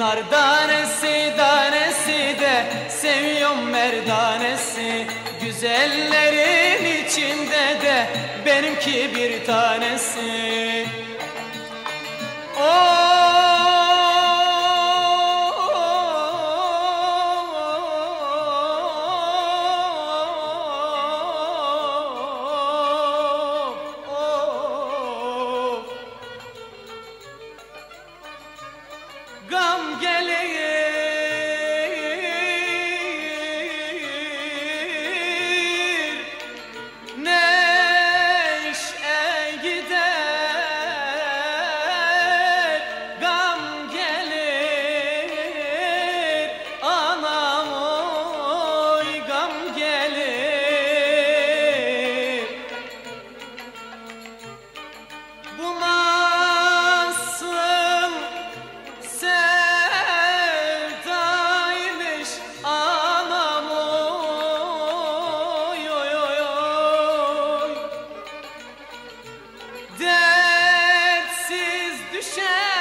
Nardanesi danesi de seviyorum merdanesi. Güzellerin içinde de benimki bir tanesi Gam gelir. Neşe gider Gam gelir. Anam oy gam gelir. Bu shine.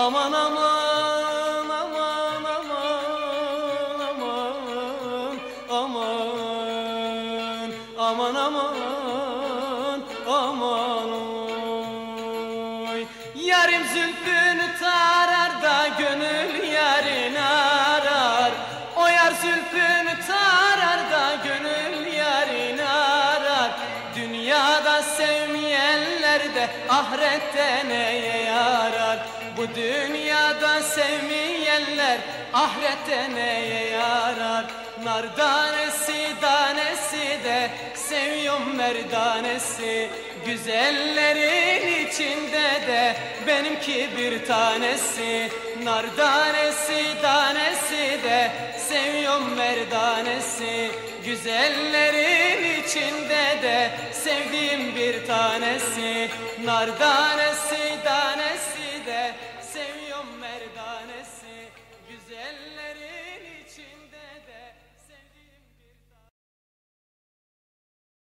Aman aman aman aman aman aman aman aman aman oy. Yarim zülfünü tarar da gönül yarını arar. O yar zülfünü tarar da gönül yarını arar. Dünyada sevmeyenler de ahirette neye yarar Bu dünyada sevmeyenler ahirette neye yarar? Nardanesi danesi de seviyorum merdanesi. Güzellerin içinde de benimki bir tanesi. Nardanesi danesi de seviyorum merdanesi. Güzellerin içinde de sevdiğim bir tanesi. Nardanesi danesi